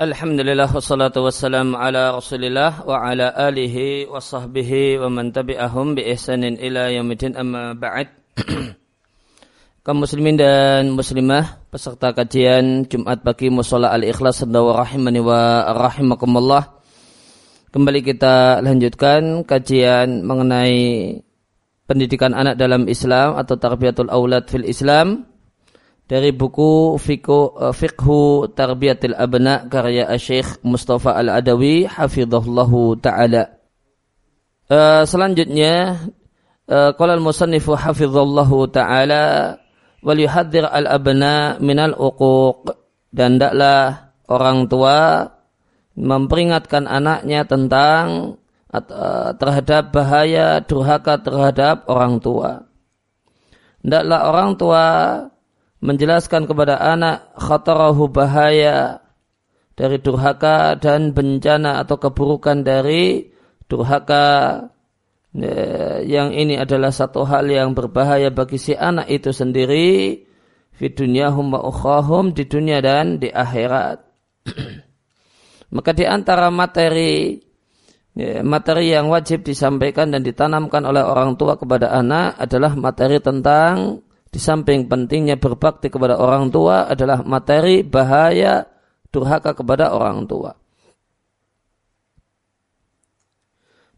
Alhamdulillah wassalatu wassalamu ala rasulillah wa ala alihi wa sahbihi wa man tabi'ahum bi ihsanin ila yaumidin amma ba'd. Kaum muslimin dan muslimah peserta kajian Jumat pagi Musola Al-Ikhlas wa rahimani wa rahimakumullah. Kembali kita lanjutkan kajian mengenai pendidikan anak dalam Islam atau tarbiyatul aulad fil Islam dari buku Fiqhu, uh, Fiqhu Tarbiyatil Abna karya Syekh Mustafa Al-Adawi hafizahullahu taala. Uh, selanjutnya uh, qala al-musannifu hafizallahu taala wal yuhadzir al-abna minal uquq dan hendaklah orang tua memperingatkan anaknya tentang uh, terhadap bahaya durhaka terhadap orang tua. Hendaklah orang tua menjelaskan kepada anak khatarahu bahaya dari durhaka dan bencana atau keburukan dari durhaka. Ya, yang ini adalah satu hal yang berbahaya bagi si anak itu sendiri di dunia wa di dunia dan di akhirat. Maka di antara materi ya, materi yang wajib disampaikan dan ditanamkan oleh orang tua kepada anak adalah materi tentang di samping pentingnya berbakti kepada orang tua adalah materi bahaya durhaka kepada orang tua.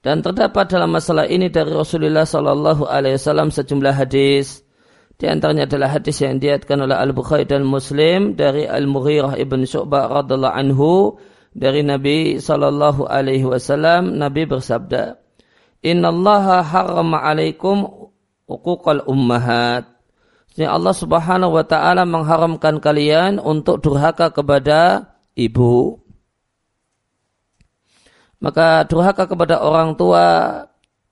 Dan terdapat dalam masalah ini dari Rasulullah Sallallahu Alaihi Wasallam sejumlah hadis. Di antaranya adalah hadis yang diatkan oleh Al Bukhari dan Muslim dari Al Mughirah ibn Syu'bah radhiallahu anhu dari Nabi Sallallahu Alaihi Wasallam. Nabi bersabda, Inna Allah harrama alaikum uquqal ummahat. Jadi Allah Subhanahu wa taala mengharamkan kalian untuk durhaka kepada ibu. Maka durhaka kepada orang tua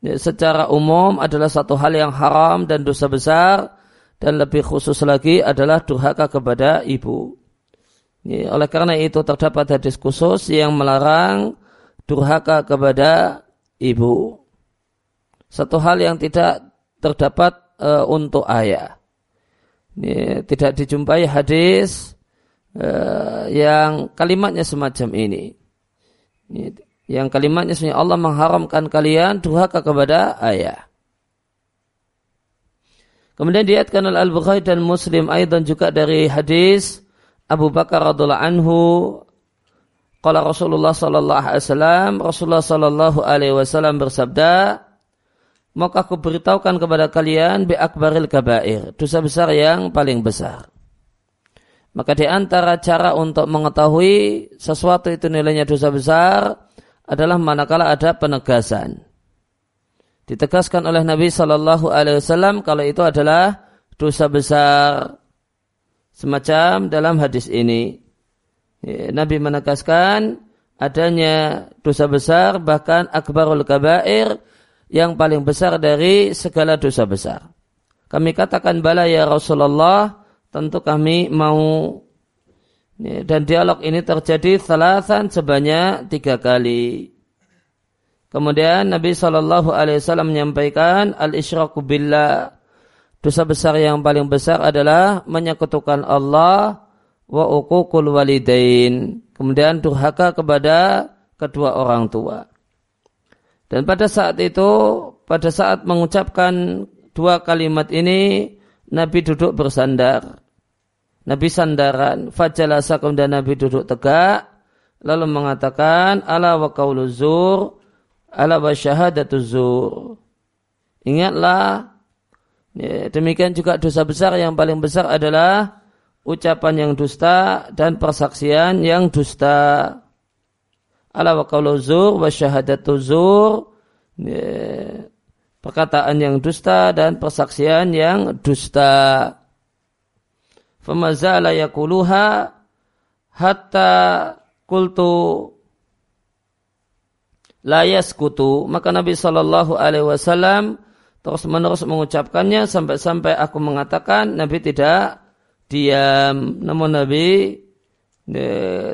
ya, secara umum adalah satu hal yang haram dan dosa besar dan lebih khusus lagi adalah durhaka kepada ibu. Ya, oleh karena itu terdapat hadis khusus yang melarang durhaka kepada ibu. Satu hal yang tidak terdapat uh, untuk ayah ini, tidak dijumpai hadis uh, yang kalimatnya semacam ini. ini yang kalimatnya sebenarnya Allah mengharamkan kalian durhaka kepada ayah. Kemudian diatkan oleh Al-Bukhari dan Muslim dan juga dari hadis Abu Bakar radhiallahu anhu Qala Rasulullah sallallahu alaihi wasallam Rasulullah sallallahu alaihi wasallam bersabda maka aku beritahukan kepada kalian bi akbaril kabair, dosa besar yang paling besar. Maka di antara cara untuk mengetahui sesuatu itu nilainya dosa besar adalah manakala ada penegasan. Ditegaskan oleh Nabi Shallallahu Alaihi Wasallam kalau itu adalah dosa besar semacam dalam hadis ini. Nabi menegaskan adanya dosa besar bahkan akbarul kabair yang paling besar dari segala dosa besar. Kami katakan bala ya Rasulullah, tentu kami mau dan dialog ini terjadi salasan sebanyak tiga kali. Kemudian Nabi Shallallahu Alaihi Wasallam menyampaikan al isyraku billah dosa besar yang paling besar adalah menyekutukan Allah wa uququl walidain. Kemudian durhaka kepada kedua orang tua. Dan pada saat itu, pada saat mengucapkan dua kalimat ini, Nabi duduk bersandar. Nabi sandaran, fajalasa kemudian Nabi duduk tegak, lalu mengatakan, ala wa qawlu zur, ala wa syahadatu zur. Ingatlah, ya, demikian juga dosa besar yang paling besar adalah ucapan yang dusta dan persaksian yang dusta ala wa qawlu zur wa syahadatu ya, perkataan yang dusta dan persaksian yang dusta. Famazala yakuluha hatta kultu layas kutu maka Nabi Shallallahu Alaihi Wasallam terus menerus mengucapkannya sampai-sampai aku mengatakan Nabi tidak diam. Namun Nabi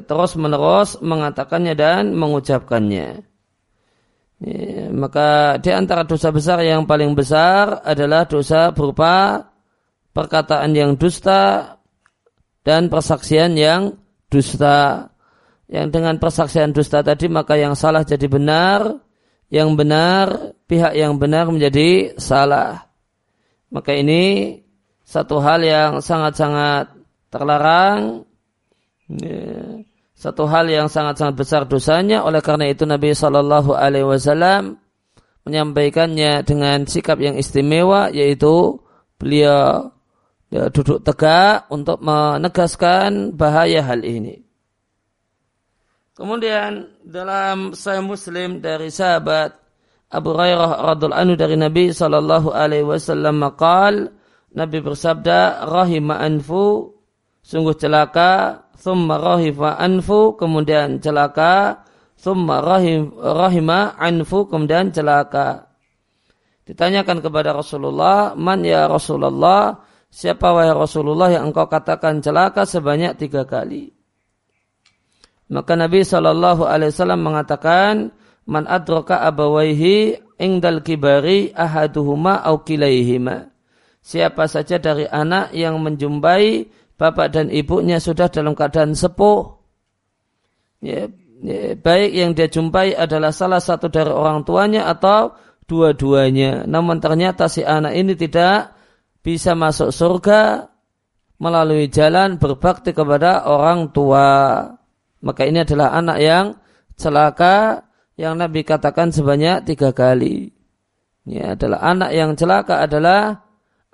terus menerus mengatakannya dan mengucapkannya. Ya, maka di antara dosa besar yang paling besar adalah dosa berupa perkataan yang dusta dan persaksian yang dusta. yang dengan persaksian dusta tadi maka yang salah jadi benar, yang benar pihak yang benar menjadi salah. Maka ini satu hal yang sangat-sangat terlarang, ya, satu hal yang sangat-sangat besar dosanya. Oleh karena itu Nabi Shallallahu Alaihi Wasallam menyampaikannya dengan sikap yang istimewa, yaitu beliau ya, duduk tegak untuk menegaskan bahaya hal ini. Kemudian dalam Sahih Muslim dari sahabat Abu Hurairah radhiallahu anhu dari Nabi sallallahu alaihi wasallam maqal Nabi bersabda rahima anfu sungguh celaka thumma rahifa anfu kemudian celaka. Thumma rahim, rahima anfu kemudian celaka. Ditanyakan kepada Rasulullah man ya Rasulullah? Siapa wahai Rasulullah yang engkau katakan celaka sebanyak tiga kali? Maka Nabi Shallallahu Alaihi Wasallam mengatakan, man adroka abawaihi ingdal kibari ahaduhuma au kilaihima. Siapa saja dari anak yang menjumpai bapak dan ibunya sudah dalam keadaan sepuh, ya, ya, baik yang dia jumpai adalah salah satu dari orang tuanya atau dua-duanya. Namun ternyata si anak ini tidak bisa masuk surga melalui jalan berbakti kepada orang tua. Maka ini adalah anak yang celaka yang Nabi katakan sebanyak tiga kali. Ini adalah anak yang celaka adalah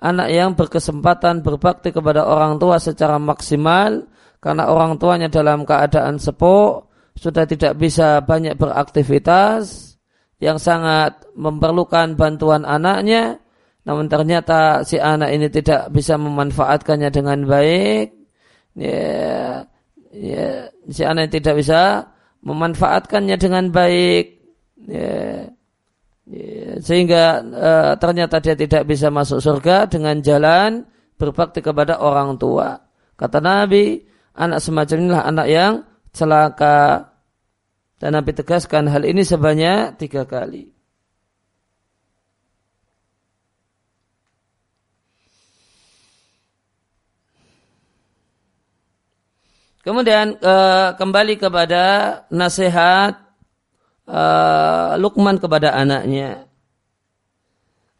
anak yang berkesempatan berbakti kepada orang tua secara maksimal karena orang tuanya dalam keadaan sepuh sudah tidak bisa banyak beraktivitas yang sangat memerlukan bantuan anaknya namun ternyata si anak ini tidak bisa memanfaatkannya dengan baik. Ya, ya, si anak tidak bisa memanfaatkannya dengan baik. Ya, ya, sehingga uh, ternyata dia tidak bisa masuk surga dengan jalan berbakti kepada orang tua. Kata Nabi, anak semacam inilah anak yang celaka. Dan Nabi tegaskan hal ini sebanyak tiga kali. Kemudian uh, kembali kepada nasihat uh, Luqman kepada anaknya.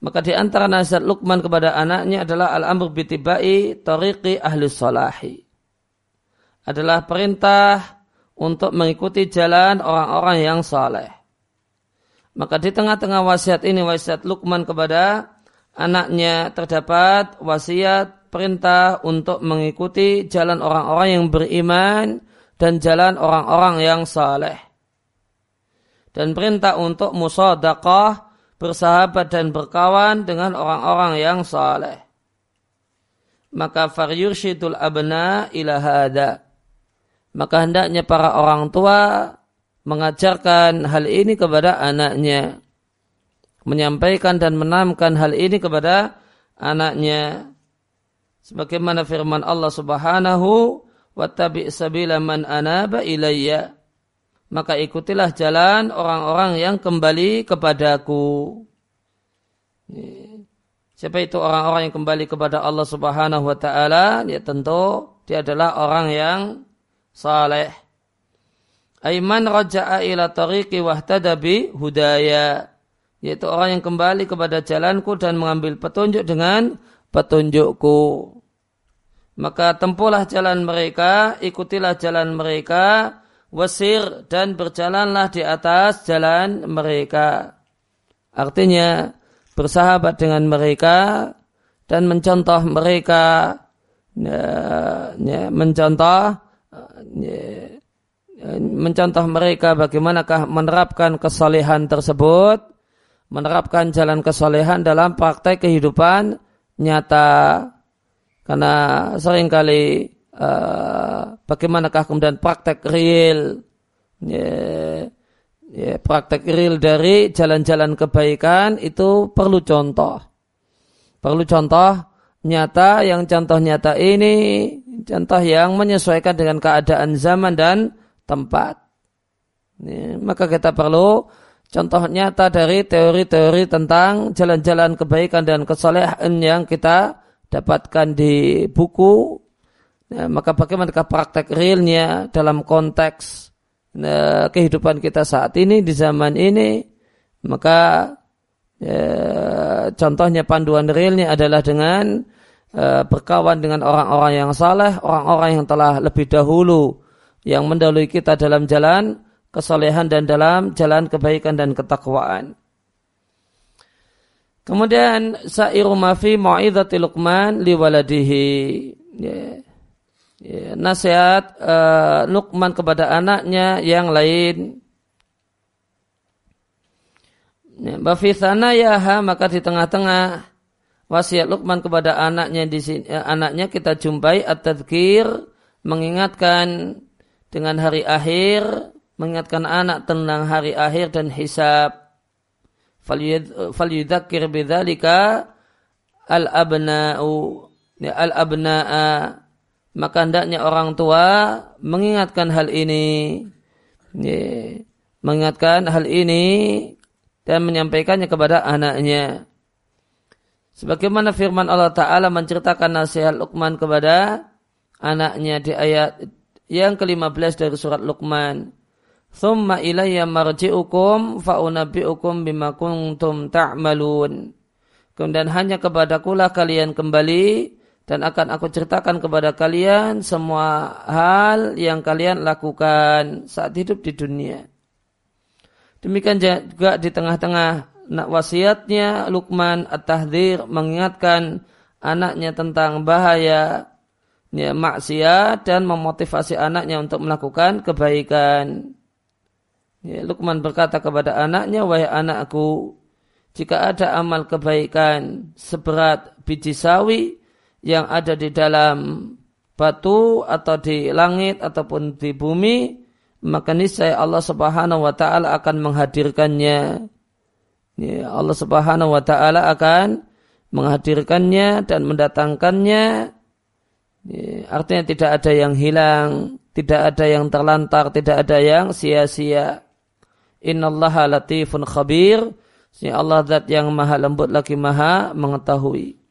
Maka di antara nasihat Luqman kepada anaknya adalah al-amr bitibai tariqi ahli salahi. Adalah perintah untuk mengikuti jalan orang-orang yang saleh. Maka di tengah-tengah wasiat ini wasiat Luqman kepada anaknya terdapat wasiat perintah untuk mengikuti jalan orang-orang yang beriman dan jalan orang-orang yang saleh. Dan perintah untuk musadaqah, bersahabat dan berkawan dengan orang-orang yang saleh. Maka faryursyidul abna ila hada. Maka hendaknya para orang tua mengajarkan hal ini kepada anaknya. Menyampaikan dan menamkan hal ini kepada anaknya sebagaimana firman Allah Subhanahu wa tabi' sabila man anaba ilayya maka ikutilah jalan orang-orang yang kembali kepadaku. Siapa itu orang-orang yang kembali kepada Allah Subhanahu wa taala? Ya tentu dia adalah orang yang saleh. Aiman raja'a ila tariqi wahtada bi hudaya. Yaitu orang yang kembali kepada jalanku dan mengambil petunjuk dengan petunjukku. Maka tempuhlah jalan mereka, ikutilah jalan mereka, wasir dan berjalanlah di atas jalan mereka. Artinya bersahabat dengan mereka dan mencontoh mereka, ya, ya, mencontoh, ya, mencontoh mereka bagaimanakah menerapkan kesalehan tersebut, menerapkan jalan kesalehan dalam praktek kehidupan nyata karena sering kali uh, bagaimanakah kemudian praktek real ya, ya, praktek real dari jalan-jalan kebaikan itu perlu contoh. Perlu contoh nyata yang contoh nyata ini contoh yang menyesuaikan dengan keadaan zaman dan tempat. Ya, maka kita perlu contoh nyata dari teori-teori tentang jalan-jalan kebaikan dan kesolehan yang kita dapatkan di buku, ya, maka bagaimana praktek realnya dalam konteks nah, kehidupan kita saat ini di zaman ini maka ya, contohnya panduan realnya adalah dengan uh, berkawan dengan orang-orang yang saleh, orang-orang yang telah lebih dahulu yang mendahului kita dalam jalan kesolehan dan dalam jalan kebaikan dan ketakwaan. Kemudian sa'iru mafi mu'idhati Luqman liwaladihi. Ya. Ya, nasihat uh, Luqman kepada anaknya yang lain. Ya, yaha maka di tengah-tengah wasiat Luqman kepada anaknya di sini, ya, anaknya kita jumpai at-tadhkir mengingatkan dengan hari akhir, mengingatkan anak tentang hari akhir dan hisab falyudzakir bidzalika al abna'u ya, al abna'a maka hendaknya orang tua mengingatkan hal ini. Ya, mengingatkan hal ini dan menyampaikannya kepada anaknya. Sebagaimana firman Allah taala menceritakan nasihat Luqman kepada anaknya di ayat yang ke-15 dari surat Luqman. Thumma ilayya marji'ukum fa'unabbi'ukum bima kuntum ta'malun. Kemudian hanya kepadakulah kalian kembali dan akan aku ceritakan kepada kalian semua hal yang kalian lakukan saat hidup di dunia. Demikian juga di tengah-tengah wasiatnya Luqman at-tahdzir mengingatkan anaknya tentang bahaya ya, maksiat dan memotivasi anaknya untuk melakukan kebaikan. Ya, Luqman berkata kepada anaknya, wahai anakku, jika ada amal kebaikan seberat biji sawi yang ada di dalam batu atau di langit ataupun di bumi, maka niscaya Allah Subhanahu wa taala akan menghadirkannya. Ya, Allah Subhanahu wa taala akan menghadirkannya dan mendatangkannya. Ya, artinya tidak ada yang hilang, tidak ada yang terlantar, tidak ada yang sia-sia. Innallaha latifun khabir. Si Allah zat yang maha lembut lagi maha mengetahui.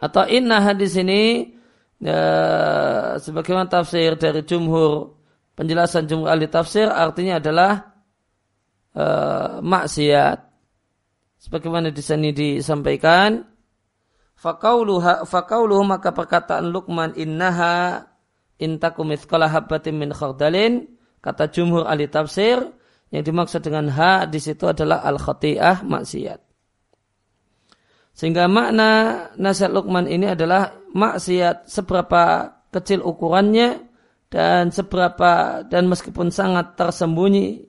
Atau inna hadis ini ya, sebagaimana tafsir dari jumhur penjelasan jumhur ahli tafsir artinya adalah uh, maksiat. Sebagaimana di sini disampaikan Fakauluha fakauluhu maka perkataan Luqman innaha intaku mithqala habbatin min khardalin kata jumhur ahli tafsir yang dimaksud dengan ha di situ adalah al khati'ah maksiat. Sehingga makna nasihat Luqman ini adalah maksiat seberapa kecil ukurannya dan seberapa dan meskipun sangat tersembunyi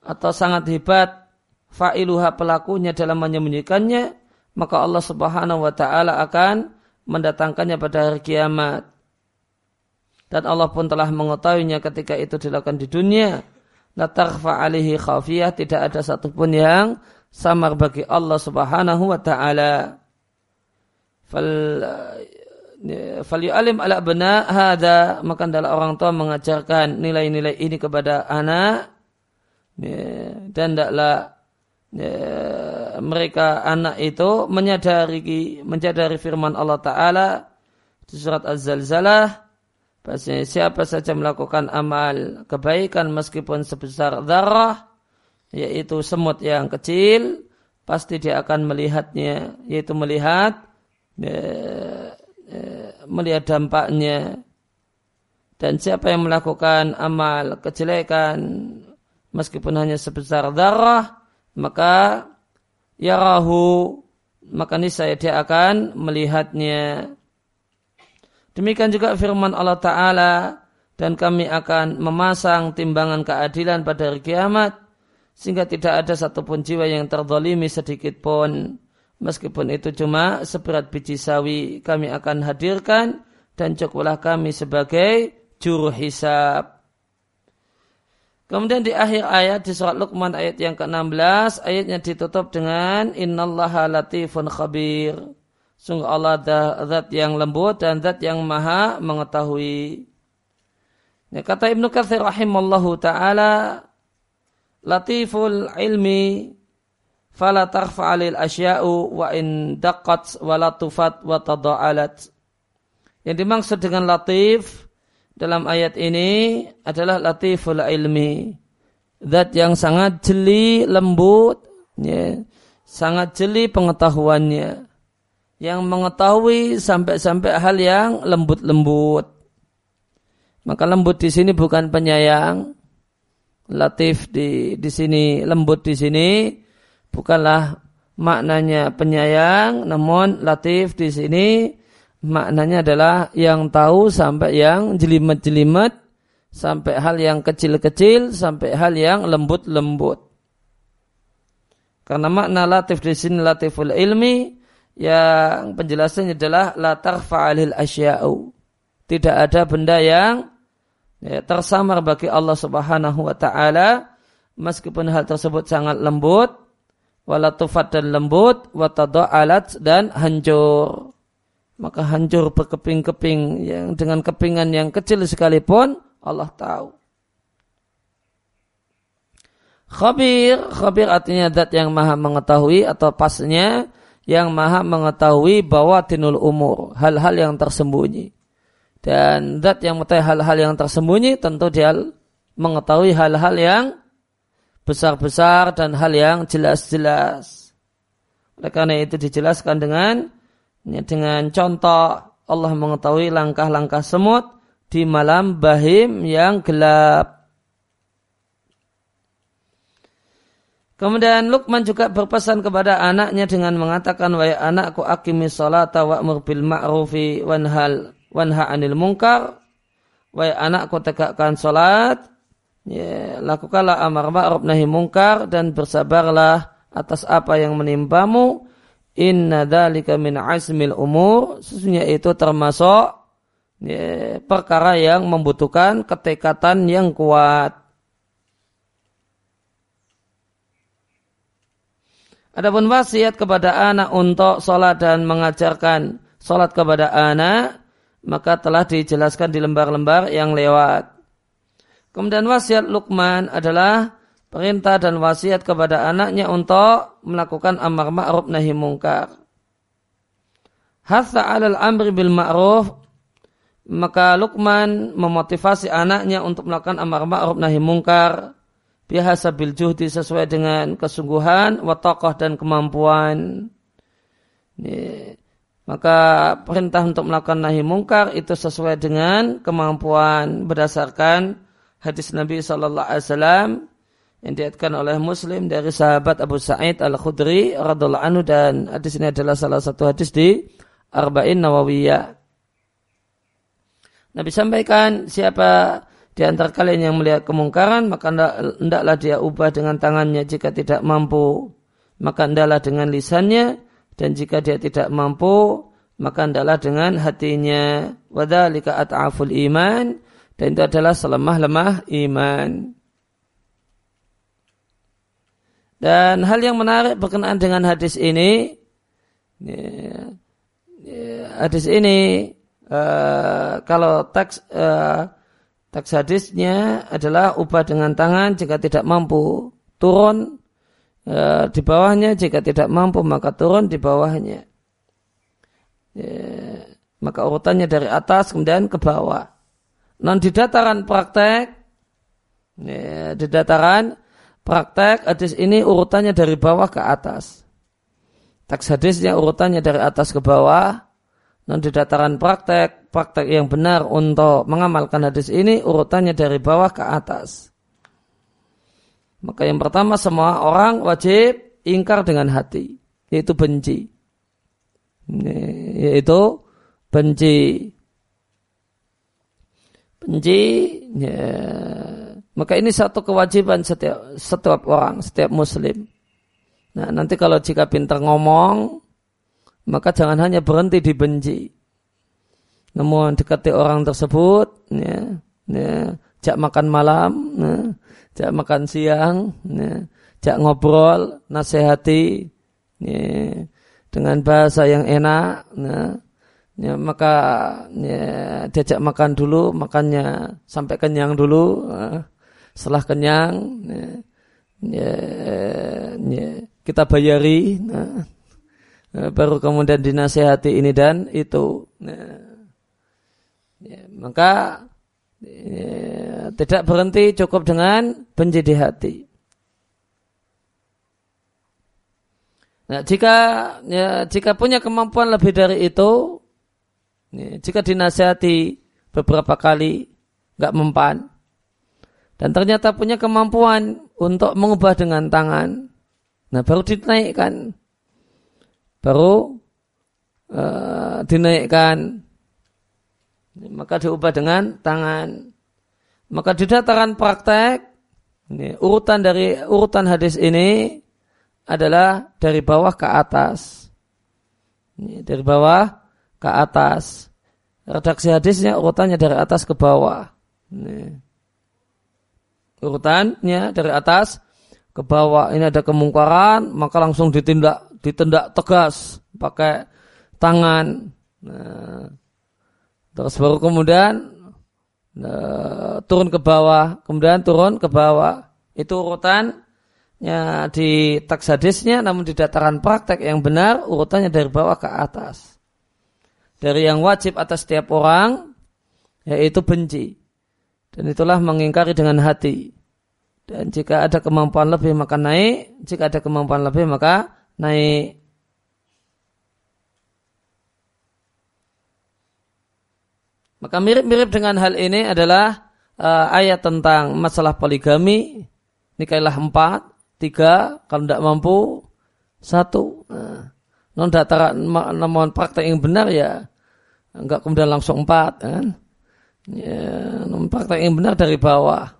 atau sangat hebat fa'iluha pelakunya dalam menyembunyikannya maka Allah Subhanahu wa taala akan mendatangkannya pada hari kiamat. Dan Allah pun telah mengetahuinya ketika itu dilakukan di dunia. La alihi khafiyah, tidak ada satupun yang samar bagi Allah Subhanahu wa taala. Fal fal yu'alim ala bena hada. Maka adalah orang tua mengajarkan nilai-nilai ini kepada anak. Dan tidaklah ya, mereka anak itu menyadari menyadari firman Allah Taala di surat Az-Zalzalah. Siapa saja melakukan amal kebaikan meskipun sebesar darah yaitu semut yang kecil pasti dia akan melihatnya yaitu melihat ya, ya, melihat dampaknya dan siapa yang melakukan amal kejelekan meskipun hanya sebesar darah maka yarahu maka niscaya dia akan melihatnya. Demikian juga firman Allah Ta'ala dan kami akan memasang timbangan keadilan pada hari kiamat sehingga tidak ada satupun jiwa yang terdolimi sedikit pun meskipun itu cuma seberat biji sawi kami akan hadirkan dan cukuplah kami sebagai juru hisab. Kemudian di akhir ayat di surat Luqman ayat yang ke-16 ayatnya ditutup dengan innallaha latifun khabir. Sungguh Allah zat yang lembut dan zat yang maha mengetahui. Ya, kata Ibnu Katsir rahimallahu taala latiful ilmi fala tarfa'alil asya'u wa in daqqat wa latufat wa tada'alat. Yang dimaksud dengan latif dalam ayat ini adalah latiful ilmi. Zat yang sangat jeli, lembut, ya, sangat jeli pengetahuannya. Yang mengetahui sampai-sampai hal yang lembut-lembut. Maka lembut di sini bukan penyayang. Latif di di sini lembut di sini bukanlah maknanya penyayang, namun latif di sini maknanya adalah yang tahu sampai yang jelimet-jelimet, sampai hal yang kecil-kecil, sampai hal yang lembut-lembut. Karena makna latif di sini latiful ilmi, yang penjelasannya adalah la tarfa'alil asya'u. Tidak ada benda yang ya, tersamar bagi Allah Subhanahu wa taala meskipun hal tersebut sangat lembut walatufat dan lembut, alat dan hancur. Maka hancur berkeping-keping yang dengan kepingan yang kecil sekalipun Allah tahu. Khabir, khabir artinya zat yang maha mengetahui atau pasnya yang maha mengetahui bahwa tinul umur, hal-hal yang tersembunyi. Dan zat yang mengetahui hal-hal yang tersembunyi tentu dia mengetahui hal-hal yang besar-besar dan hal yang jelas-jelas. Oleh karena itu dijelaskan dengan dengan contoh Allah mengetahui langkah-langkah semut di malam bahim yang gelap. Kemudian Luqman juga berpesan kepada anaknya dengan mengatakan wahai anakku akimi salata wa'mur bil ma'rufi wanhal wanha anil munkar wahai anakku tegakkan salat ya, lakukanlah amar ma'ruf nahi mungkar dan bersabarlah atas apa yang menimpamu inna dzalika min azmil umur. Sesungguhnya itu termasuk ya, perkara yang membutuhkan ketekatan yang kuat. Adapun wasiat kepada anak untuk sholat dan mengajarkan sholat kepada anak, maka telah dijelaskan di lembar-lembar yang lewat. Kemudian wasiat Luqman adalah perintah dan wasiat kepada anaknya untuk melakukan amar ma'ruf nahi mungkar. Hatha alal amri bil ma'ruf maka Luqman memotivasi anaknya untuk melakukan amar ma'ruf nahi mungkar biasa bil juhdi sesuai dengan kesungguhan, watakoh dan kemampuan. Ini, maka perintah untuk melakukan nahi mungkar itu sesuai dengan kemampuan berdasarkan hadis Nabi Shallallahu Alaihi Wasallam yang diatkan oleh Muslim dari sahabat Abu Sa'id Al Khudri radhiallahu anhu dan hadis ini adalah salah satu hadis di Arba'in Nawawiyah. Nabi sampaikan siapa di antara kalian yang melihat kemungkaran maka hendaklah dia ubah dengan tangannya jika tidak mampu maka hendaklah dengan lisannya dan jika dia tidak mampu maka hendaklah dengan hatinya wadzalika at'aful iman dan itu adalah selemah-lemah iman. Dan hal yang menarik berkenaan dengan hadis ini, ya, ya, hadis ini uh, kalau teks uh, teks hadisnya adalah ubah dengan tangan jika tidak mampu turun uh, di bawahnya jika tidak mampu maka turun di bawahnya. Ya, maka urutannya dari atas kemudian ke bawah. Non di dataran praktek, ya, di dataran praktek hadis ini urutannya dari bawah ke atas. Teks hadisnya urutannya dari atas ke bawah. Non di dataran praktek, praktek yang benar untuk mengamalkan hadis ini urutannya dari bawah ke atas. Maka yang pertama semua orang wajib ingkar dengan hati, yaitu benci. Yaitu benci. Benci ya, maka ini satu kewajiban setiap setiap orang setiap muslim. Nah nanti kalau jika pintar ngomong maka jangan hanya berhenti di benci namun dekati orang tersebut ya, ya jak makan malam ya, jak makan siang ya, jak ngobrol nasihati ya, dengan bahasa yang enak ya, ya, maka ya, diajak makan dulu, makannya sampai kenyang dulu. setelah kenyang, ya, ya, ya, kita bayari, nah, nah, baru kemudian dinasehati ini dan itu. Nah, ya, maka ya, tidak berhenti cukup dengan benci di hati. Nah, jika ya, jika punya kemampuan lebih dari itu, ya, jika dinasihati beberapa kali nggak mempan, dan ternyata punya kemampuan untuk mengubah dengan tangan, nah baru dinaikkan, baru uh, dinaikkan, maka diubah dengan tangan. Maka di dataran praktek, ini, urutan dari urutan hadis ini adalah dari bawah ke atas. Ini, dari bawah ke atas. Redaksi hadisnya urutannya dari atas ke bawah. Ini. Urutannya dari atas ke bawah. Ini ada kemungkaran, maka langsung ditindak, ditindak tegas pakai tangan. Nah, terus baru kemudian nah, turun ke bawah, kemudian turun ke bawah. Itu urutan ya, di teks hadisnya namun di dataran praktek yang benar urutannya dari bawah ke atas. Dari yang wajib atas setiap orang yaitu benci. Dan itulah mengingkari dengan hati. Dan jika ada kemampuan lebih maka naik, jika ada kemampuan lebih maka naik. Maka mirip-mirip dengan hal ini adalah uh, ayat tentang masalah poligami. Nikailah empat tiga, kalau tidak mampu satu. Nah, non data namun praktek yang benar ya enggak kemudian langsung empat kan. Ya, praktek yang benar dari bawah.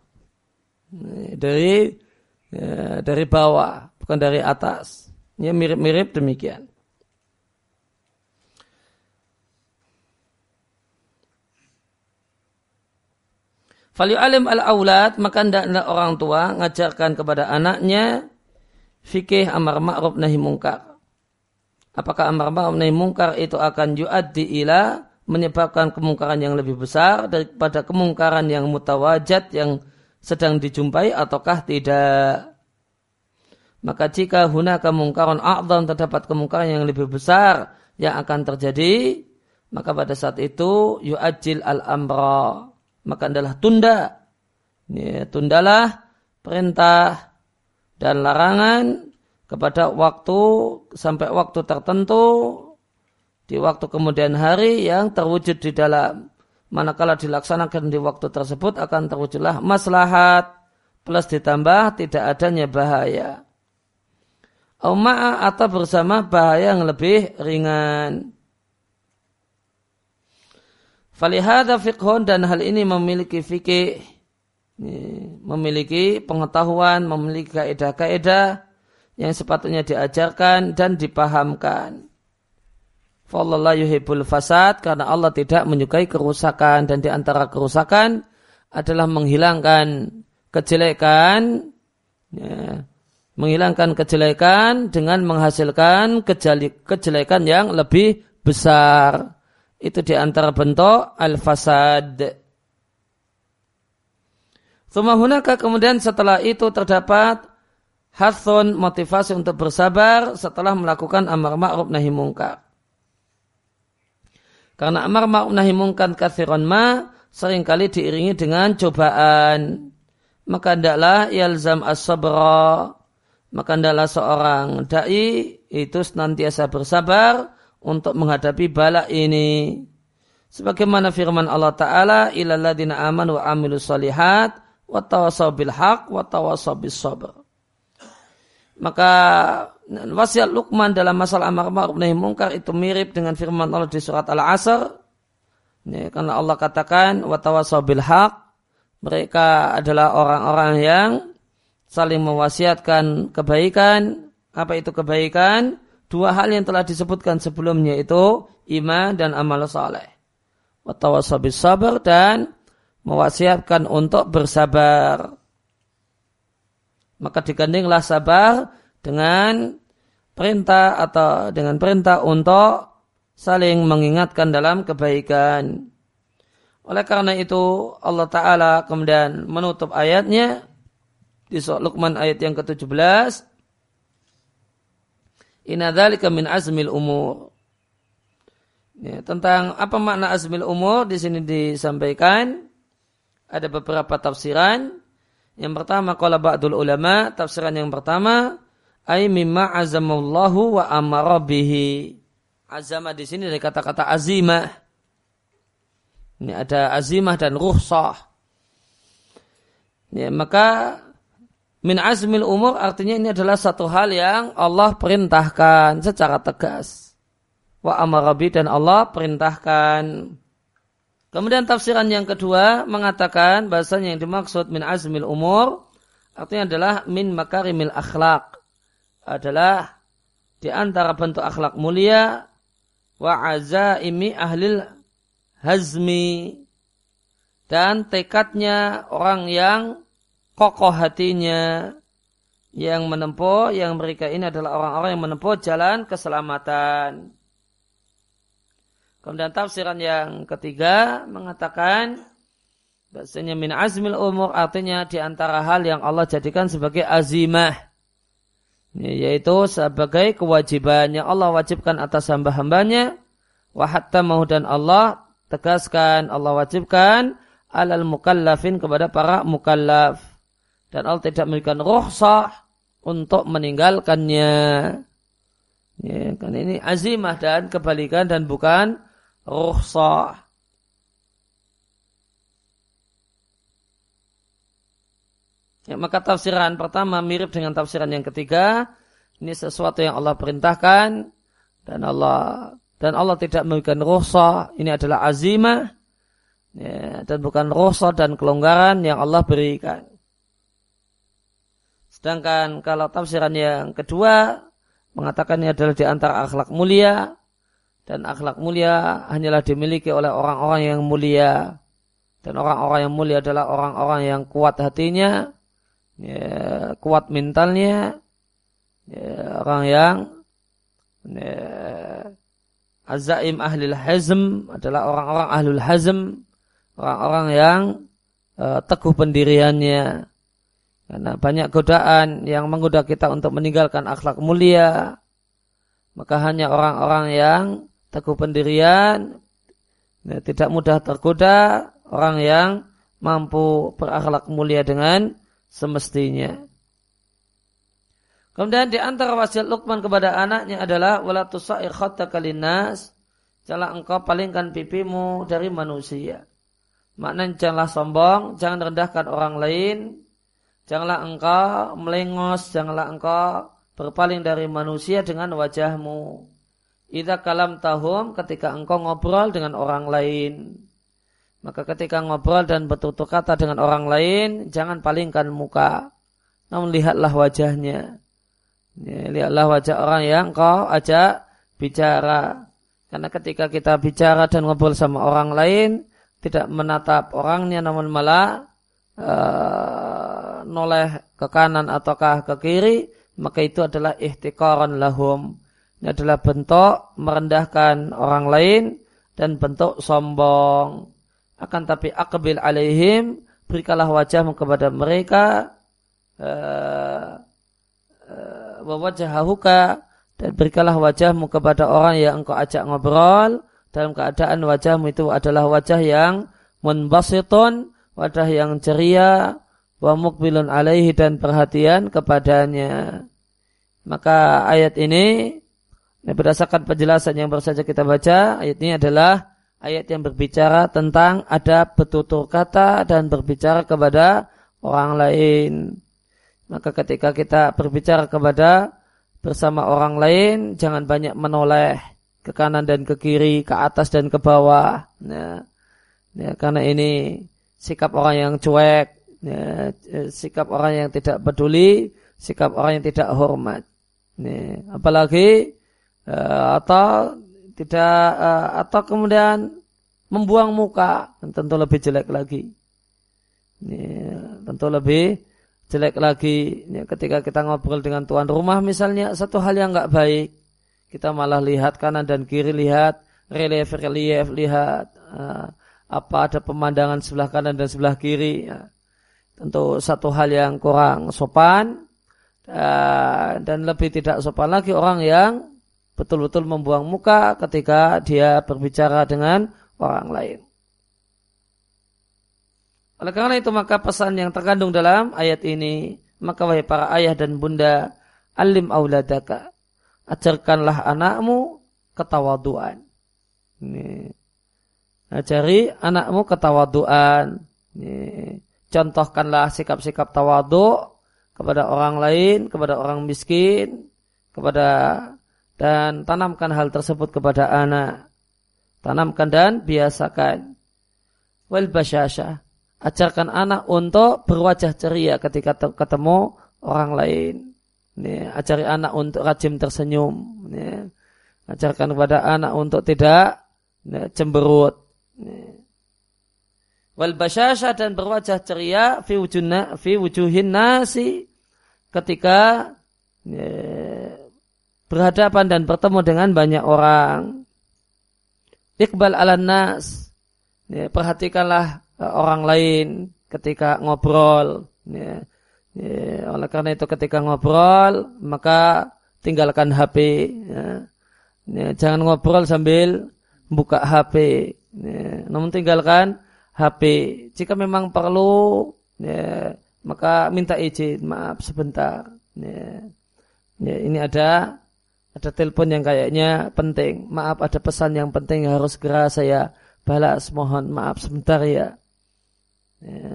Dari ya, dari bawah, bukan dari atas. Ya mirip-mirip demikian. Faliu alim al aulad maka hendaklah orang tua ngajarkan kepada anaknya fikih amar ma'ruf nahi mungkar. Apakah amar ma'ruf nahi mungkar itu akan yuaddi ila menyebabkan kemungkaran yang lebih besar daripada kemungkaran yang mutawajat yang sedang dijumpai ataukah tidak. Maka jika huna kemungkaran a'zam terdapat kemungkaran yang lebih besar yang akan terjadi, maka pada saat itu yu'ajil al-amra maka adalah tunda. Ya, tundalah perintah dan larangan kepada waktu sampai waktu tertentu di waktu kemudian hari yang terwujud di dalam manakala dilaksanakan di waktu tersebut akan terwujudlah maslahat plus ditambah tidak adanya bahaya. Auma'a atau bersama bahaya yang lebih ringan. Falihada fiqhun dan hal ini memiliki fikih, memiliki pengetahuan, memiliki kaedah-kaedah yang sepatutnya diajarkan dan dipahamkan. Fallallah yuhibbul fasad karena Allah tidak menyukai kerusakan dan di antara kerusakan adalah menghilangkan kejelekan, ya, menghilangkan kejelekan dengan menghasilkan kejelekan yang lebih besar. Itu di antara bentuk al-fasad. Sumahunaka kemudian setelah itu terdapat hasun motivasi untuk bersabar setelah melakukan amar ma'ruf nahi mungkar. Karena amar ma'ruf nahi mungkar kathiron ma sering kali diiringi dengan cobaan. Maka hendaklah yalzam as-sabra. Maka hendaklah seorang da'i itu senantiasa bersabar untuk menghadapi bala ini. Sebagaimana firman Allah Ta'ala, ilaladina aman wa amilu salihat, wa tawasaw bil haq, wa tawasaw bis sabr. Maka wasiat Luqman dalam masalah amar ma'ruf nahi mungkar itu mirip dengan firman Allah di surat Al-Asr. Ya, karena Allah katakan wa tawasaw bil mereka adalah orang-orang yang saling mewasiatkan kebaikan. Apa itu kebaikan? Dua hal yang telah disebutkan sebelumnya itu iman dan amal saleh. Watawasabis sabar dan mewasiatkan untuk bersabar. Maka digandinglah sabar dengan perintah atau dengan perintah untuk saling mengingatkan dalam kebaikan. Oleh karena itu Allah Ta'ala kemudian menutup ayatnya di Luqman ayat yang ke-17 Inadzalika min azmil umur. Ya, tentang apa makna azmil umur di sini disampaikan ada beberapa tafsiran. Yang pertama kalau ba'dul ulama, tafsiran yang pertama ay mimma azamallahu wa amara bihi. Azama di sini dari kata-kata azimah. Ini ada azimah dan ruhsah. Ya, maka min azmil umur artinya ini adalah satu hal yang Allah perintahkan secara tegas. Wa amarabi dan Allah perintahkan. Kemudian tafsiran yang kedua mengatakan bahasanya yang dimaksud min azmil umur artinya adalah min makarimil akhlak adalah di antara bentuk akhlak mulia wa azaimi ahlil hazmi dan tekadnya orang yang kokoh hatinya yang menempuh yang mereka ini adalah orang-orang yang menempuh jalan keselamatan. Kemudian tafsiran yang ketiga mengatakan bahasanya min azmil umur artinya di antara hal yang Allah jadikan sebagai azimah. Yaitu sebagai kewajiban yang Allah wajibkan atas hamba-hambanya. Wahatta mau dan Allah tegaskan Allah wajibkan alal mukallafin kepada para mukallaf dan Allah tidak memberikan rukhsah untuk meninggalkannya ya, kan ini azimah dan kebalikan dan bukan rukhsah Ya, maka tafsiran pertama mirip dengan tafsiran yang ketiga. Ini sesuatu yang Allah perintahkan dan Allah dan Allah tidak memberikan rukhsah. Ini adalah azimah ya, dan bukan rukhsah dan kelonggaran yang Allah berikan. Sedangkan kalau tafsiran yang kedua mengatakan ini adalah di antara akhlak mulia dan akhlak mulia hanyalah dimiliki oleh orang-orang yang mulia dan orang-orang yang mulia adalah orang-orang yang kuat hatinya ya, kuat mentalnya, ya, orang yang ya, azaim ahlul hazm adalah orang-orang ahlul hazm, orang-orang yang uh, teguh pendiriannya. Karena banyak godaan yang menggoda kita untuk meninggalkan akhlak mulia. Maka hanya orang-orang yang teguh pendirian, ya, tidak mudah tergoda, orang yang mampu berakhlak mulia dengan semestinya. Kemudian di antara wasiat Luqman kepada anaknya adalah wala tusair khattaka janganlah engkau palingkan pipimu dari manusia. Maknanya janganlah sombong, jangan rendahkan orang lain, janganlah engkau melengos, janganlah engkau berpaling dari manusia dengan wajahmu. Ida kalam tahum ketika engkau ngobrol dengan orang lain. Maka ketika ngobrol dan bertutur kata dengan orang lain, jangan palingkan muka. Namun lihatlah wajahnya. Ya, lihatlah wajah orang yang kau ajak bicara. Karena ketika kita bicara dan ngobrol sama orang lain, tidak menatap orangnya namun malah uh, noleh ke kanan ataukah ke kiri, maka itu adalah ihtikaran lahum. Ini adalah bentuk merendahkan orang lain dan bentuk sombong akan tapi akbil alaihim berikanlah wajahmu kepada mereka uh, uh, dan berikanlah wajahmu kepada orang yang engkau ajak ngobrol dalam keadaan wajahmu itu adalah wajah yang munbasitun wajah yang ceria wa mukbilun alaihi dan perhatian kepadanya maka ayat ini berdasarkan penjelasan yang baru saja kita baca ayat ini adalah ayat yang berbicara tentang ada betutur kata dan berbicara kepada orang lain. Maka ketika kita berbicara kepada bersama orang lain, jangan banyak menoleh ke kanan dan ke kiri, ke atas dan ke bawah. Ya, ya, karena ini sikap orang yang cuek, ya, sikap orang yang tidak peduli, sikap orang yang tidak hormat. Ya, apalagi uh, atau tidak uh, atau kemudian membuang muka tentu lebih jelek lagi. Ini, tentu lebih jelek lagi ini, ketika kita ngobrol dengan tuan rumah misalnya satu hal yang nggak baik kita malah lihat kanan dan kiri lihat relief relief lihat uh, apa ada pemandangan sebelah kanan dan sebelah kiri ya. Tentu satu hal yang kurang sopan dan, dan lebih tidak sopan lagi orang yang betul-betul membuang muka ketika dia berbicara dengan orang lain. Oleh karena itu maka pesan yang terkandung dalam ayat ini maka wahai para ayah dan bunda alim auladaka ajarkanlah anakmu ketawaduan. Ini. Ajari anakmu ketawaduan. Ini. Contohkanlah sikap-sikap tawadu kepada orang lain, kepada orang miskin, kepada dan tanamkan hal tersebut kepada anak. Tanamkan dan biasakan. Wal basyasha. Ajarkan anak untuk berwajah ceria ketika ketemu orang lain. Ini, ajari anak untuk rajin tersenyum. Ini, ajarkan kepada anak untuk tidak cemberut. Ini. Wal basyasha dan berwajah ceria fi, wujuna, fi wujuhin nasi ketika ini, berhadapan dan bertemu dengan banyak orang. Iqbal ala nas. Ya, perhatikanlah uh, orang lain ketika ngobrol. Ya, ya, oleh karena itu ketika ngobrol maka tinggalkan HP. Ya. Ya, jangan ngobrol sambil buka HP. Ya, namun tinggalkan HP. Jika memang perlu, ya, maka minta izin. Maaf sebentar. Ya, ya, ini ada ada telepon yang kayaknya penting. Maaf ada pesan yang penting yang harus segera saya balas. Mohon maaf sebentar ya. ya.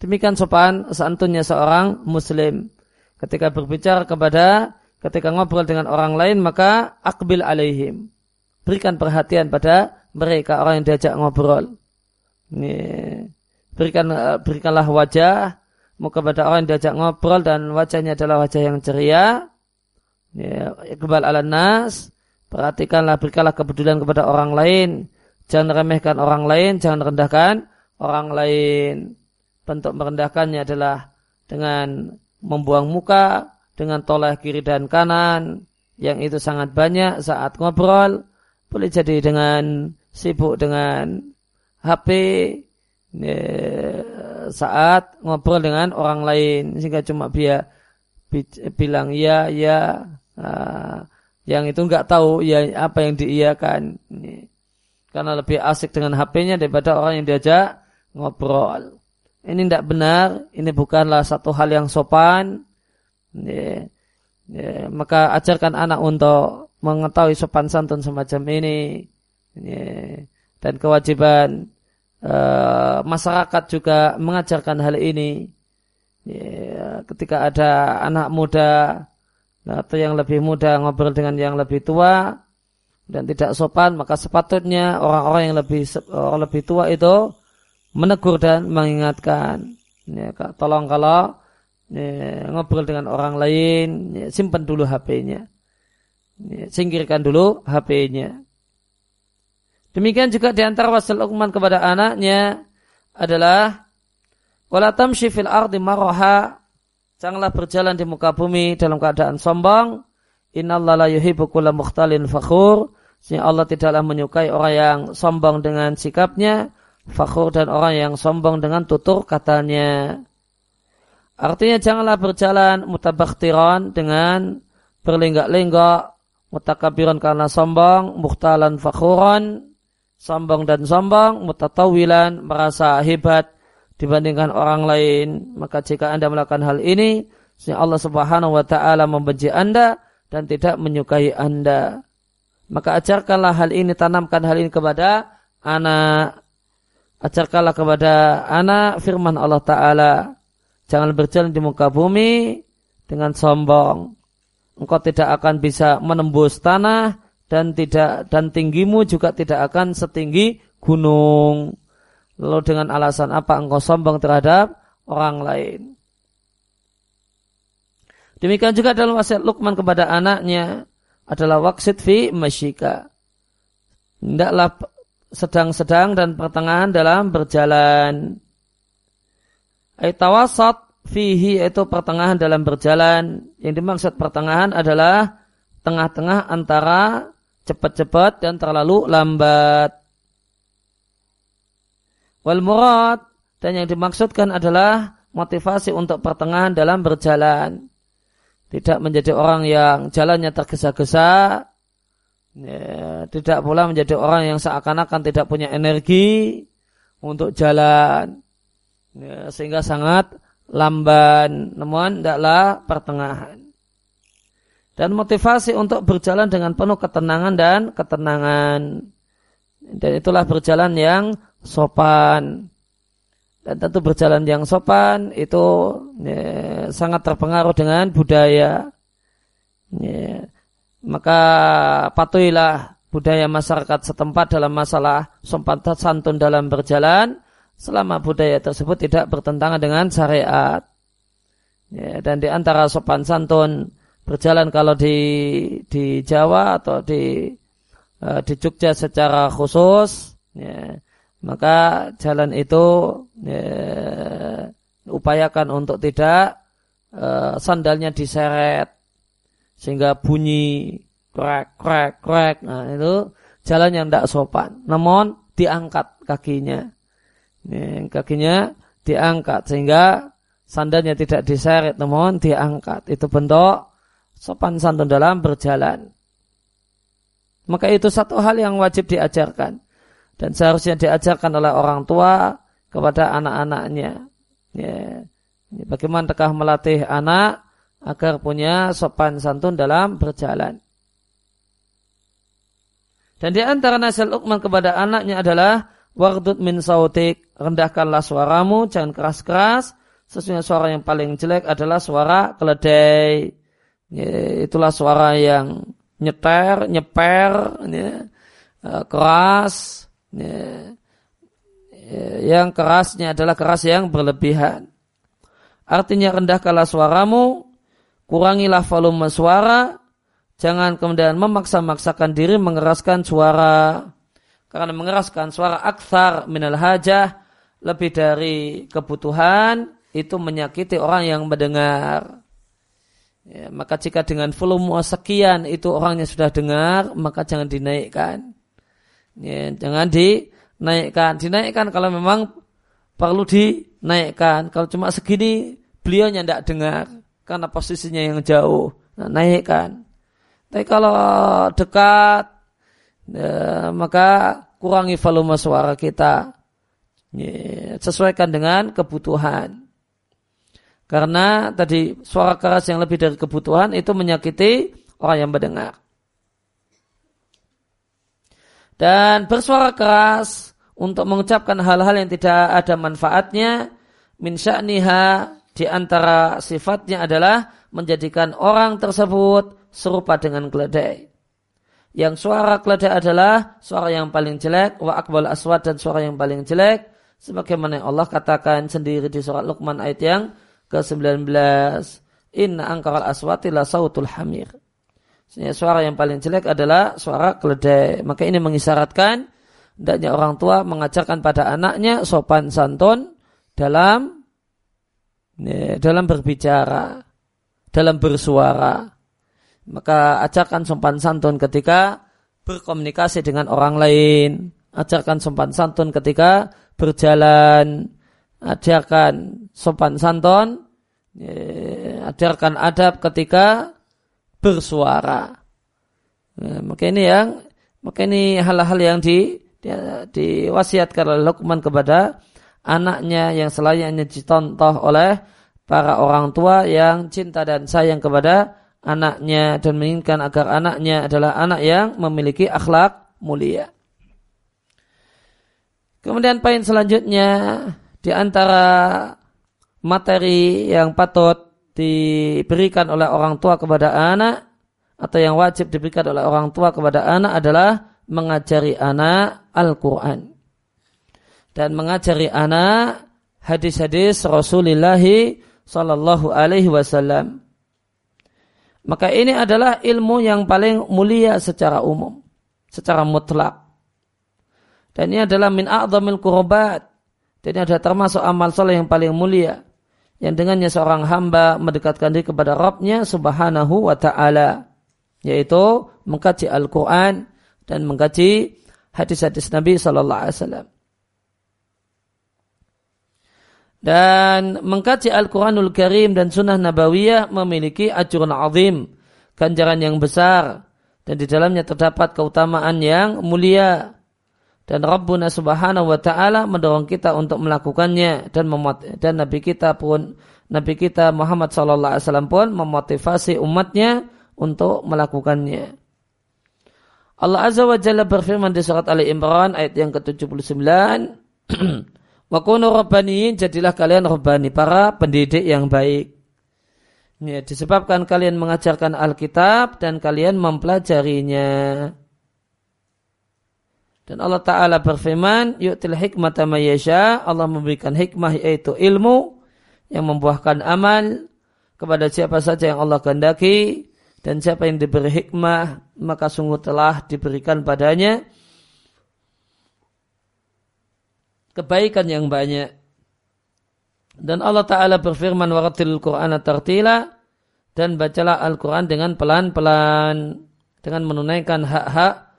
Demikian sopan seantunnya seorang muslim. Ketika berbicara kepada, ketika ngobrol dengan orang lain maka akbil alaihim. Berikan perhatian pada mereka orang yang diajak ngobrol. Ini, berikan berikanlah wajah. Kepada orang yang diajak ngobrol dan wajahnya adalah wajah yang ceria. Kebal ala nas, perhatikanlah, berikanlah kepedulian kepada orang lain, jangan remehkan orang lain, jangan rendahkan orang lain. Bentuk merendahkannya adalah dengan membuang muka, dengan toleh kiri dan kanan, yang itu sangat banyak saat ngobrol, boleh jadi dengan sibuk dengan HP, ya, saat ngobrol dengan orang lain, sehingga cuma biar bilang ya ya uh, yang itu nggak tahu ya apa yang diiyakan. Ini karena lebih asik dengan HP-nya daripada orang yang diajak ngobrol. Ini tidak benar ini bukanlah satu hal yang sopan ini, ya, maka ajarkan anak untuk mengetahui sopan santun semacam ini, ini dan kewajiban uh, masyarakat juga mengajarkan hal ini. Ya, ketika ada anak muda atau yang lebih muda ngobrol dengan yang lebih tua dan tidak sopan maka sepatutnya orang-orang yang lebih orang lebih tua itu menegur dan mengingatkan. Ya, tolong kalau ya, ngobrol dengan orang lain ya, simpan dulu HP-nya ya, singkirkan dulu HP-nya demikian juga di antara wasil ukuman kepada anaknya adalah Wala tamshi fil ardi maraha. Janganlah berjalan di muka bumi dalam keadaan sombong. Innallaha la yuhibbu kulla mukhtalin fakhur. Sehingga Allah tidaklah menyukai orang yang sombong dengan sikapnya, fakhur dan orang yang sombong dengan tutur katanya. Artinya janganlah berjalan mutabakhtiran dengan berlenggak-lenggak, mutakabiran karena sombong, mukhtalan fakhuran, sombong dan sombong, mutatawilan, merasa hebat dibandingkan orang lain. Maka jika Anda melakukan hal ini, Allah Subhanahu wa taala membenci Anda dan tidak menyukai Anda. Maka ajarkanlah hal ini, tanamkan hal ini kepada anak. Ajarkanlah kepada anak firman Allah Ta'ala. Jangan berjalan di muka bumi dengan sombong. Engkau tidak akan bisa menembus tanah dan tidak dan tinggimu juga tidak akan setinggi gunung. Lalu dengan alasan apa engkau sombong terhadap orang lain? Demikian juga dalam wasiat Luqman kepada anaknya adalah waksit fi masyika. Tidaklah sedang-sedang dan pertengahan dalam berjalan. Aitawasat fihi itu pertengahan dalam berjalan. Yang dimaksud pertengahan adalah tengah-tengah antara cepat-cepat dan terlalu lambat. Wal murad dan yang dimaksudkan adalah motivasi untuk pertengahan dalam berjalan. tidak menjadi orang yang jalannya tergesa-gesa, ya, tidak pula menjadi orang yang seakan-akan tidak punya energi untuk jalan, ya, sehingga sangat lamban, namun tidaklah pertengahan. Dan motivasi untuk berjalan dengan penuh ketenangan dan ketenangan. Dan itulah berjalan yang sopan. Dan tentu berjalan yang sopan itu ya, sangat terpengaruh dengan budaya. Ya, maka patuhilah budaya masyarakat setempat dalam masalah sopan santun dalam berjalan selama budaya tersebut tidak bertentangan dengan syariat. Ya, dan di antara sopan santun berjalan kalau di di Jawa atau di uh, di Jogja secara khusus, ya, maka jalan itu ya, upayakan untuk tidak uh, sandalnya diseret sehingga bunyi krek krek krek. Nah itu jalan yang tidak sopan. Namun diangkat kakinya, ya, kakinya diangkat sehingga sandalnya tidak diseret, namun diangkat. Itu bentuk sopan santun dalam berjalan. Maka itu satu hal yang wajib diajarkan dan seharusnya diajarkan oleh orang tua kepada anak-anaknya. Ya. Bagaimanakah melatih anak agar punya sopan santun dalam berjalan. Dan di antara nasihat Uqman kepada anaknya adalah wardut min sautik, rendahkanlah suaramu, jangan keras-keras. Sesungguhnya suara yang paling jelek adalah suara keledai. Ya, itulah suara yang nyeter, nyeper, ya, eh, keras, Ya. ya, yang kerasnya adalah keras yang berlebihan. Artinya rendahkanlah suaramu, kurangilah volume suara, jangan kemudian memaksa-maksakan diri mengeraskan suara. Karena mengeraskan suara aksar minal hajah, lebih dari kebutuhan, itu menyakiti orang yang mendengar. Ya, maka jika dengan volume sekian itu orangnya sudah dengar, maka jangan dinaikkan. Ya, jangan dinaikkan. Dinaikkan kalau memang perlu dinaikkan. Kalau cuma segini beliau tidak dengar karena posisinya yang jauh. Nah, naikkan. Tapi kalau dekat ya, maka kurangi volume suara kita. Ya, sesuaikan dengan kebutuhan. Karena tadi suara keras yang lebih dari kebutuhan itu menyakiti orang yang mendengar dan bersuara keras untuk mengucapkan hal-hal yang tidak ada manfaatnya min sya'niha di antara sifatnya adalah menjadikan orang tersebut serupa dengan keledai. Yang suara keledai adalah suara yang paling jelek, wa akbal aswad dan suara yang paling jelek, sebagaimana Allah katakan sendiri di surat Luqman ayat yang ke-19. Inna angkaral aswati la sautul hamir suara yang paling jelek adalah suara keledai. Maka ini mengisyaratkan hendaknya orang tua mengajarkan pada anaknya sopan santun dalam dalam berbicara, dalam bersuara. Maka ajarkan sopan santun ketika berkomunikasi dengan orang lain. Ajarkan sopan santun ketika berjalan. Ajarkan sopan santun. Ya, ajarkan adab ketika bersuara. Nah, maka ini yang maka ini hal-hal yang di, di diwasiatkan oleh Luqman kepada anaknya yang selayaknya dicontoh oleh para orang tua yang cinta dan sayang kepada anaknya dan menginginkan agar anaknya adalah anak yang memiliki akhlak mulia. Kemudian poin selanjutnya di antara materi yang patut diberikan oleh orang tua kepada anak atau yang wajib diberikan oleh orang tua kepada anak adalah mengajari anak Al-Quran dan mengajari anak hadis-hadis Rasulullah Sallallahu Alaihi Wasallam. Maka ini adalah ilmu yang paling mulia secara umum, secara mutlak. Dan ini adalah min a'zamil kurbat. Dan adalah termasuk amal soleh yang paling mulia yang dengannya seorang hamba mendekatkan diri kepada Rabbnya subhanahu wa ta'ala yaitu mengkaji Al-Quran dan mengkaji hadis-hadis Nabi Sallallahu Alaihi Wasallam. Dan mengkaji Al-Quranul Karim dan Sunnah Nabawiyah memiliki ajuran azim, ganjaran yang besar, dan di dalamnya terdapat keutamaan yang mulia. Dan Rabbuna Subhanahu wa taala mendorong kita untuk melakukannya dan dan Nabi kita pun Nabi kita Muhammad sallallahu alaihi wasallam pun memotivasi umatnya untuk melakukannya. Allah Azza wa Jalla berfirman di surat Ali Imran ayat yang ke-79 Wa kunu rabbaniyin jadilah kalian rabbani para pendidik yang baik. Ya, disebabkan kalian mengajarkan Alkitab dan kalian mempelajarinya. Dan Allah Ta'ala berfirman, Yu'til hikmata mayasya, Allah memberikan hikmah yaitu ilmu yang membuahkan amal kepada siapa saja yang Allah kehendaki. Dan siapa yang diberi hikmah maka sungguh telah diberikan padanya kebaikan yang banyak. Dan Allah Ta'ala berfirman waratil Qur'an tartila. Dan bacalah Al-Quran dengan pelan-pelan dengan menunaikan hak-hak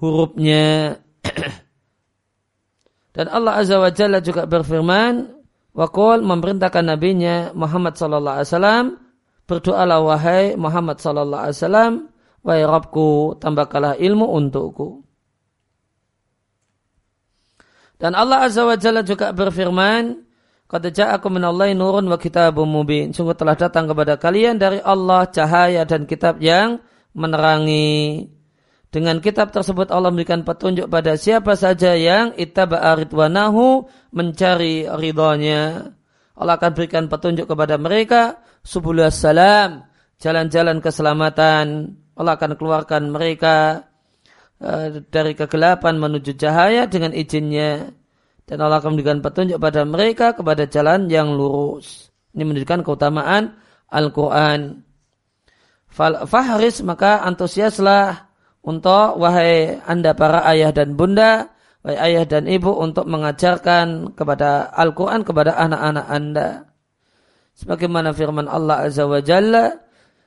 hurufnya Dan Allah Azza wa Jalla juga berfirman, Wakul memerintahkan nabinya Muhammad sallallahu alaihi wasallam berdoalah wahai Muhammad sallallahu alaihi wasallam wahai Rabbku tambahkanlah ilmu untukku. Dan Allah Azza wa Jalla juga berfirman, Qad ja'akum minallahi nurun wa kitabun mubin. Sungguh telah datang kepada kalian dari Allah cahaya dan kitab yang menerangi. Dengan kitab tersebut Allah memberikan petunjuk pada siapa saja yang ittaba'a ridwanahu mencari ridhonya. Allah akan berikan petunjuk kepada mereka subulus salam, jalan-jalan keselamatan. Allah akan keluarkan mereka uh, dari kegelapan menuju cahaya dengan izinnya. Dan Allah akan memberikan petunjuk pada mereka kepada jalan yang lurus. Ini menunjukkan keutamaan Al-Quran. Fahris maka antusiaslah untuk wahai anda para ayah dan bunda, wahai ayah dan ibu untuk mengajarkan kepada Al-Quran kepada anak-anak anda. Sebagaimana firman Allah Azza wa Jalla,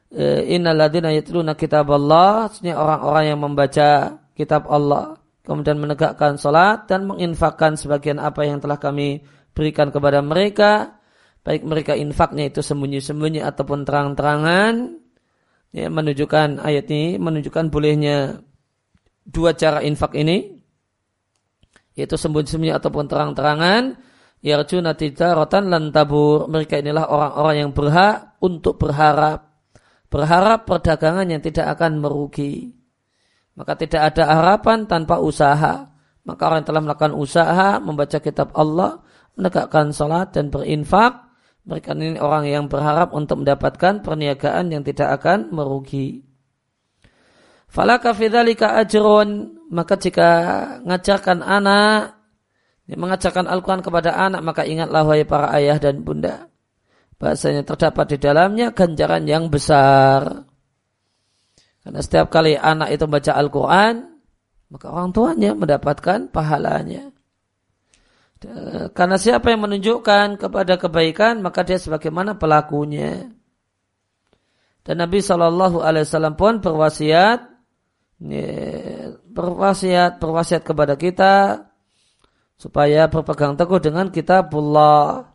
e, Innaladina yatluna kitab Allah, orang-orang yang membaca kitab Allah, kemudian menegakkan salat dan menginfakkan sebagian apa yang telah kami berikan kepada mereka, baik mereka infaknya itu sembunyi-sembunyi ataupun terang-terangan, ya, menunjukkan ayat ini menunjukkan bolehnya dua cara infak ini yaitu sembunyi-sembunyi ataupun terang-terangan. Yarjuna tijaratan lan tabur mereka inilah orang-orang yang berhak untuk berharap. Berharap perdagangan yang tidak akan merugi. Maka tidak ada harapan tanpa usaha. Maka orang yang telah melakukan usaha membaca kitab Allah menegakkan salat dan berinfak mereka ini orang yang berharap untuk mendapatkan perniagaan yang tidak akan merugi. Falaka fidzalika ajrun. Maka jika ngajarkan anak mengajarkan Al-Quran kepada anak maka ingatlah wahai para ayah dan bunda bahasanya terdapat di dalamnya ganjaran yang besar. Karena setiap kali anak itu membaca Al-Quran maka orang tuanya mendapatkan pahalanya karena siapa yang menunjukkan kepada kebaikan maka dia sebagaimana pelakunya. Dan Nabi Shallallahu Alaihi Wasallam pun berwasiat, berwasiat, berwasiat kepada kita supaya berpegang teguh dengan kitabullah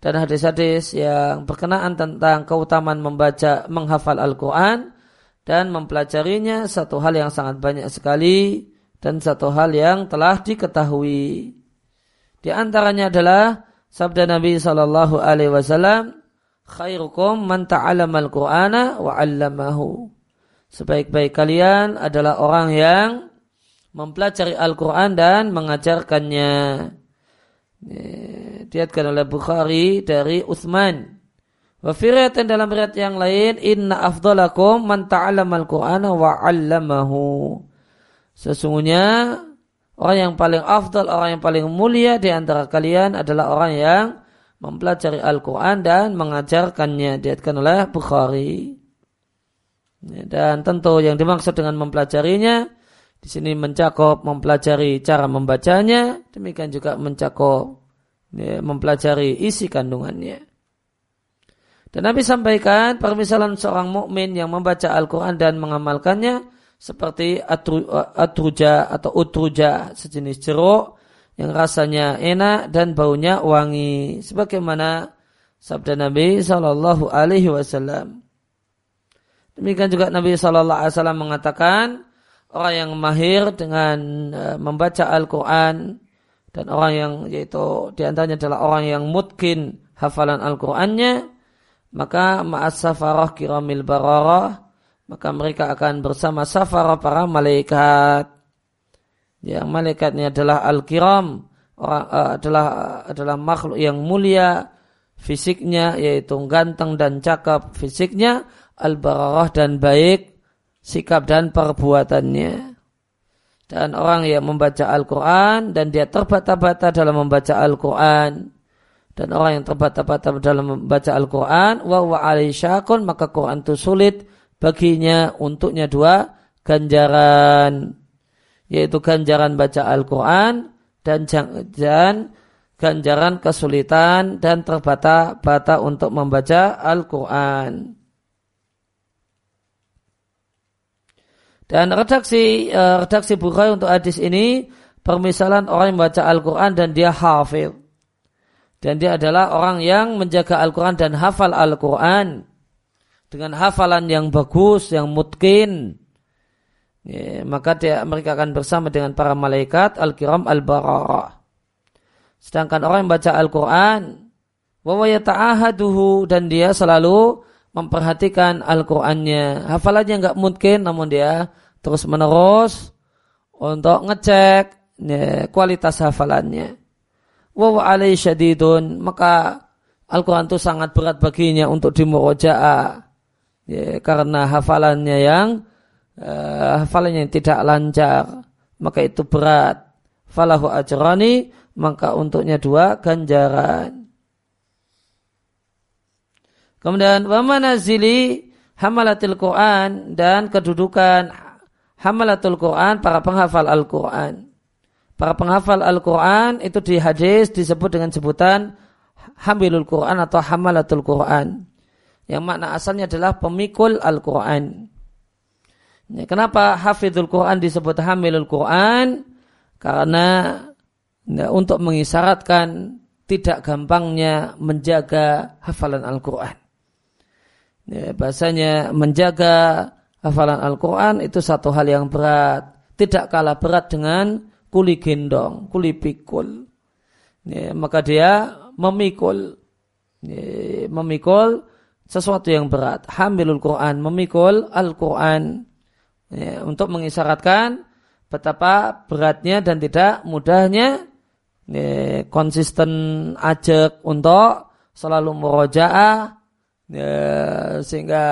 dan hadis-hadis yang berkenaan tentang keutamaan membaca, menghafal Al-Quran dan mempelajarinya satu hal yang sangat banyak sekali dan satu hal yang telah diketahui. Di antaranya adalah sabda Nabi Shallallahu Alaihi Wasallam, khairukum man al Qur'ana wa 'allamahu. Sebaik-baik kalian adalah orang yang mempelajari Al-Quran dan mengajarkannya. Diatkan oleh Bukhari dari Uthman. Wa dan dalam riwayat yang lain, inna afdalakum man al Qur'ana wa 'allamahu. Sesungguhnya Orang yang paling afdal, orang yang paling mulia di antara kalian adalah orang yang mempelajari Al-Quran dan mengajarkannya. Diatkan oleh Bukhari. Dan tentu yang dimaksud dengan mempelajarinya, di sini mencakup mempelajari cara membacanya, demikian juga mencakup ya, mempelajari isi kandungannya. Dan Nabi sampaikan permisalan seorang mukmin yang membaca Al-Quran dan mengamalkannya seperti atruja atau utruja sejenis jeruk yang rasanya enak dan baunya wangi sebagaimana sabda Nabi Shallallahu alaihi wasallam. Demikian juga Nabi Shallallahu alaihi wasallam mengatakan orang yang mahir dengan uh, membaca Al-Qur'an dan orang yang yaitu di antaranya adalah orang yang mutkin hafalan Al-Qur'annya maka ma'as safarah kiramil bararah maka mereka akan bersama safarah para malaikat. Yang malaikatnya adalah al-kiram orang uh, adalah adalah makhluk yang mulia fisiknya yaitu ganteng dan cakap fisiknya al-bararah dan baik sikap dan perbuatannya. Dan orang yang membaca Al-Quran dan dia terbata-bata dalam membaca Al-Quran. Dan orang yang terbata-bata dalam membaca Al-Quran wa wa maka Quran itu sulit baginya untuknya dua ganjaran yaitu ganjaran baca Al-Quran dan, dan ganjaran kesulitan dan terbata-bata untuk membaca Al-Quran. Dan redaksi uh, redaksi Bukhari untuk hadis ini permisalan orang yang membaca Al-Quran dan dia hafil. Dan dia adalah orang yang menjaga Al-Quran dan hafal Al-Quran dengan hafalan yang bagus, yang mungkin, ya, maka dia, mereka akan bersama dengan para malaikat al-kiram al-bararah. Sedangkan orang yang baca Al-Quran, dan dia selalu memperhatikan Al-Qurannya. Hafalannya nggak mungkin, namun dia terus menerus untuk ngecek ya, kualitas hafalannya. Wawa alaih syadidun, maka Al-Quran itu sangat berat baginya untuk dimuroja'ah ya, karena hafalannya yang uh, hafalannya yang tidak lancar maka itu berat. Falahu ajrani maka untuknya dua ganjaran. Kemudian wa manazili hamalatil Quran dan kedudukan hamalatul Quran para penghafal Al-Quran. Para penghafal Al-Quran itu di hadis disebut dengan sebutan hamilul Quran atau hamalatul Quran yang makna asalnya adalah pemikul Al-Quran. Ya, kenapa hafidul Quran disebut hamilul Quran? Karena ya, untuk mengisyaratkan tidak gampangnya menjaga hafalan Al-Quran. Ya, bahasanya menjaga hafalan Al-Quran itu satu hal yang berat. Tidak kalah berat dengan kuli gendong, kuli pikul. Ya, maka dia memikul. Ya, memikul sesuatu yang berat. Hamilul Quran, memikul Al-Quran. Ya, untuk mengisyaratkan betapa beratnya dan tidak mudahnya ya, konsisten ajak untuk selalu meroja'ah ya, sehingga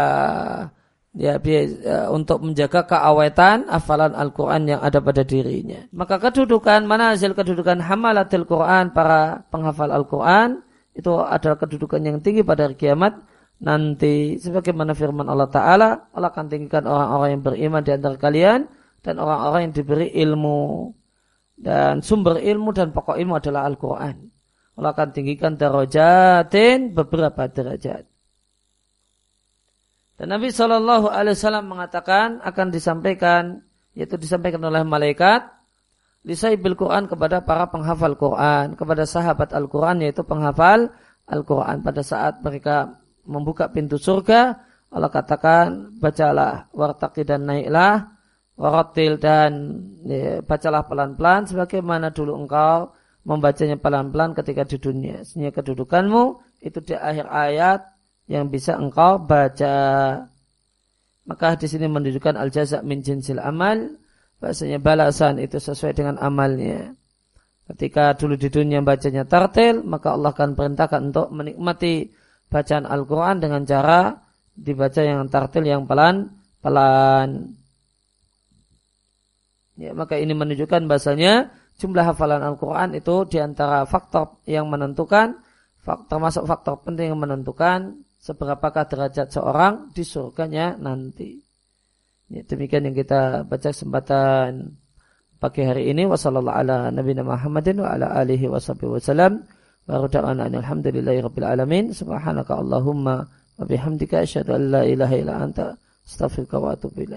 ya, ya untuk menjaga keawetan hafalan Al-Quran yang ada pada dirinya. Maka kedudukan, mana hasil kedudukan hamalatil Quran, para penghafal Al-Quran, itu adalah kedudukan yang tinggi pada hari kiamat nanti sebagaimana firman Allah Ta'ala Allah akan tinggikan orang-orang yang beriman di antara kalian dan orang-orang yang diberi ilmu. Dan sumber ilmu dan pokok ilmu adalah Al-Quran. Allah akan tinggikan darajatin beberapa derajat. Dan Nabi Shallallahu Alaihi Wasallam mengatakan akan disampaikan yaitu disampaikan oleh malaikat lisaibil Quran kepada para penghafal Quran kepada sahabat Al-Quran yaitu penghafal Al-Quran. Pada saat mereka membuka pintu surga, Allah katakan bacalah wartaki dan naiklah waratil dan ya, bacalah pelan-pelan sebagaimana dulu engkau membacanya pelan-pelan ketika di dunia. Sehingga kedudukanmu itu di akhir ayat yang bisa engkau baca. Maka di sini menunjukkan al jaza min jinsil amal. Bahasanya balasan itu sesuai dengan amalnya. Ketika dulu di dunia bacanya tartil, maka Allah akan perintahkan untuk menikmati bacaan Al-Quran dengan cara dibaca yang tartil yang pelan-pelan. Ya, maka ini menunjukkan bahasanya jumlah hafalan Al-Quran itu di antara faktor yang menentukan, termasuk faktor penting yang menentukan seberapakah derajat seorang di surganya nanti. Ya, demikian yang kita baca kesempatan pagi hari ini. Wassalamualaikum ala nabiyina Muhammadin wa ala alihi wasallam. Wa da'wana alhamdulillahi rabbil alamin. Subhanaka Allahumma wa bihamdika asyhadu an la ilaha illa anta astaghfiruka wa atubu.